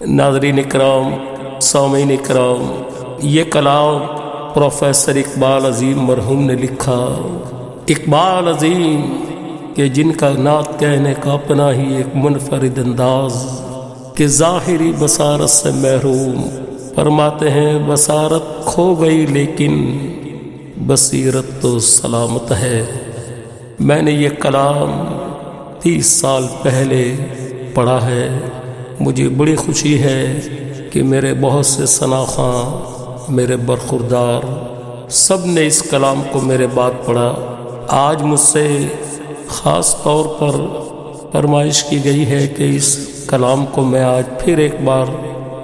ناظرین اکرام، سامعین اکرام، یہ کلام پروفیسر اقبال عظیم مرحوم نے لکھا۔ اقبال عظیم کہ جن کا نعت کہنے کا اپنا ہی ایک منفرد انداز، کہ ظاہری بصارت سے محروم۔ فرماتے ہیں، بصارت کھو گئی لیکن بصیرت تو سلامت ہے۔ میں نے یہ کلام تیس سال پہلے پڑھا ہے۔ مجھے بڑی خوشی ہے کہ میرے بہت سے شناخواں میرے برخوردار، سب نے اس کلام کو میرے بعد پڑھا۔ آج مجھ سے خاص طور پر فرمائش کی گئی ہے کہ اس کلام کو میں آج پھر ایک بار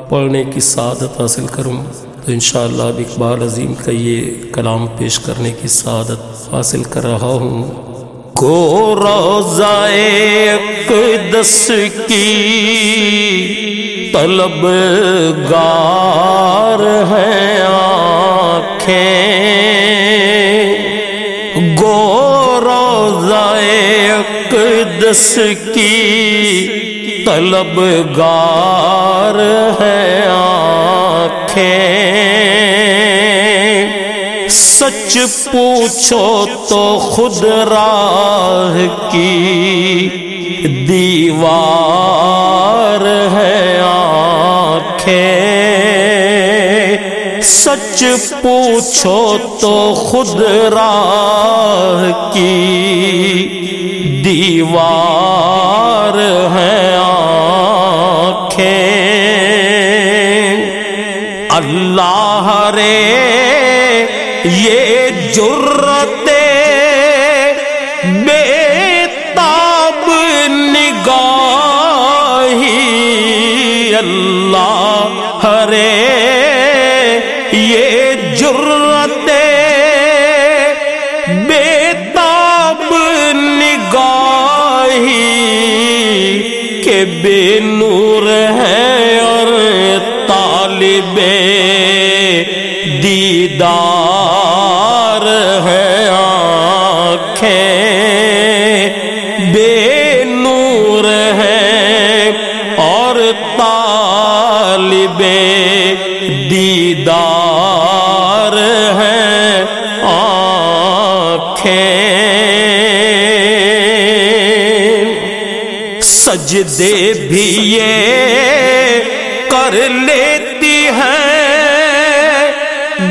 پڑھنے کی سعادت حاصل کروں۔ تو انشاءاللہ اب اقبال عظیم کا یہ کلام پیش کرنے کی سعادت حاصل کر رہا ہوں۔ کو روزائے قدس کی طلب گار ہیں آنکھیں۔ گو روزائے قدس کی طلب گار ہیں آنکھیں۔ سچ پوچھو تو خود راہ کی دیوار ہے سچ پوچھو تو خود راہ کی دیوار ہے آنکھیں۔ اللہ رے یہ جرت بے تاب نگاہی اللہ ہرے۔ یہ جرت بے تاب نگاہی کے بے نور ہے اور طالب دیدار۔ سجدے بھی یہ کر لیتی ہے۔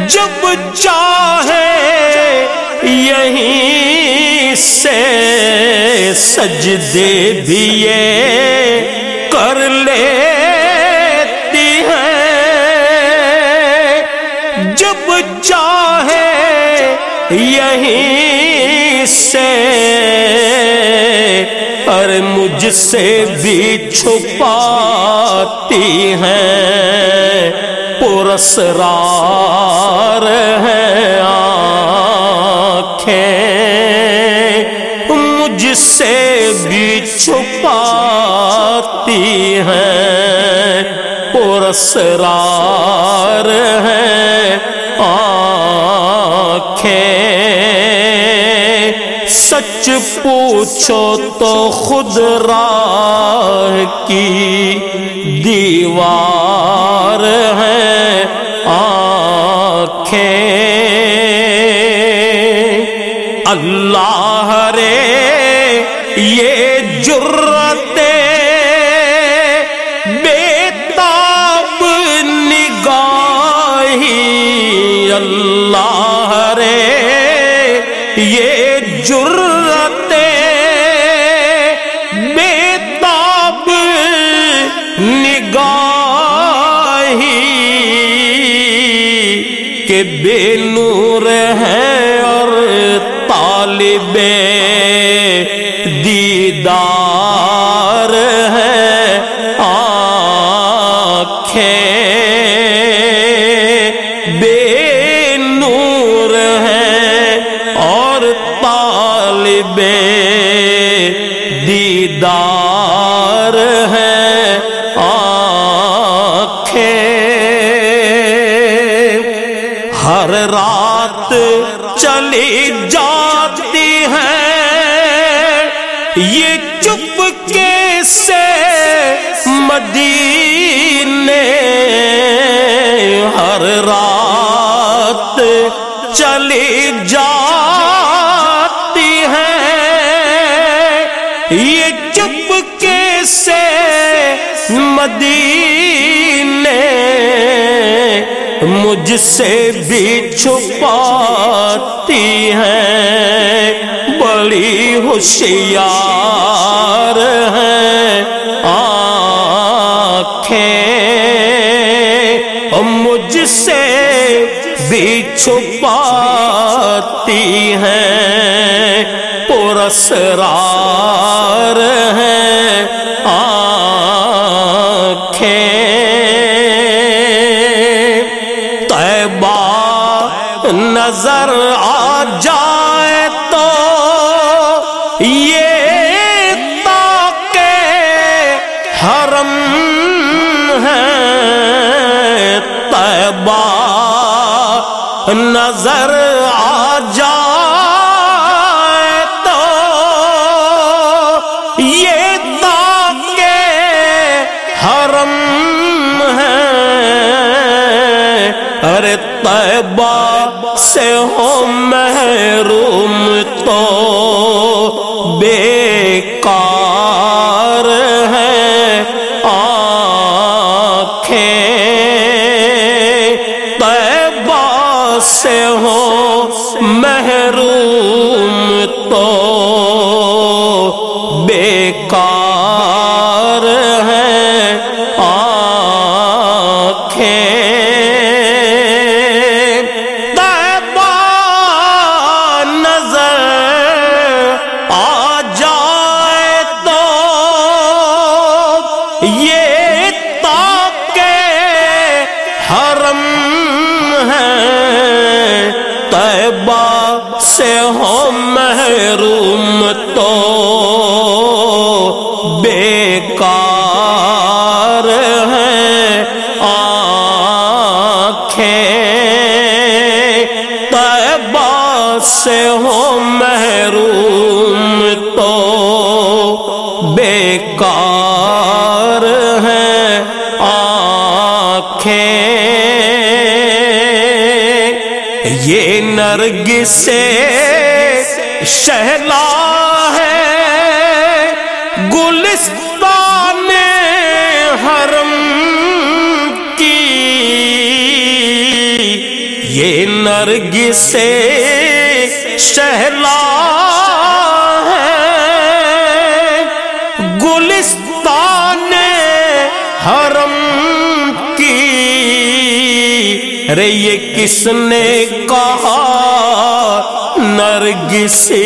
جب چاہے یہیں سے سجدے بھی یہ کر لیتی ہے۔ جب چاہے یہیں سے، اور مجھ سے بھی چھپاتی ہیں پرسرار ہیں آنکھیں، مجھ سے بھی چھپاتی ہیں۔ پرسرار ہیں سچ پوچھو تو خود راہ کی دیوار ہے آنکھیں۔ اللہ رے، یہ جرت بیتاب نگاہی۔ اللہ رے یہ جرت بیتاب نگاہی کہ بے نور ہے اور طالب پر ہیں آنکھیں۔ ہر رات چلی جاتی ہے۔ یہ چپ کے سے مدینے ہر رات چلی جاتی مجھ سے بھی چھپاتی ہیں بڑی ہوشیار ہیں آنکھیں مجھ سے بھی چھپاتی ہیں۔ پرسرار ہیں۔ آنکھیں سے ہو محروم تو بیکار ہے آنکھیں طیبہ سے ہو محروم تو بیکار ہے آنکھیں طیبہ سے ہو محروم تو بیکار ہیں آنکھیں طیبہ سے ہو محروم سے شہلا ہے۔ گلستان حرم کی۔ یہ نرگ سے شہلا ہے۔ گلستان حرم کی۔ رے یہ کس نے کہا؟ نرگسی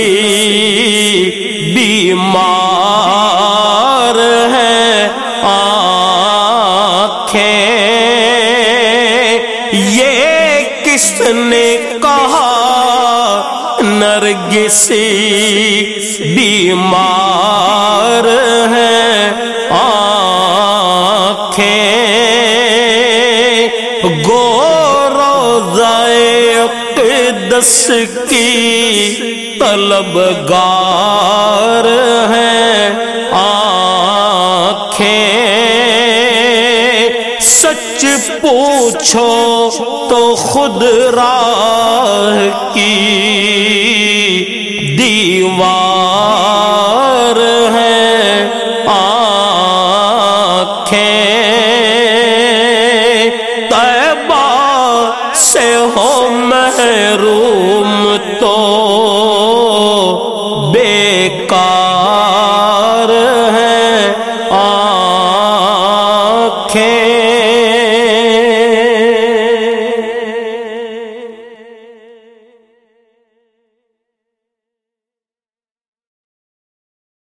بیمار ہے آنکھیں۔ یہ کس نے کہا نرگسی بیمار ہے؟ آنکھیں۔ گوروزائے دس کی طلبگار ہے آنکھیں سچ پوچھو تو خود راہ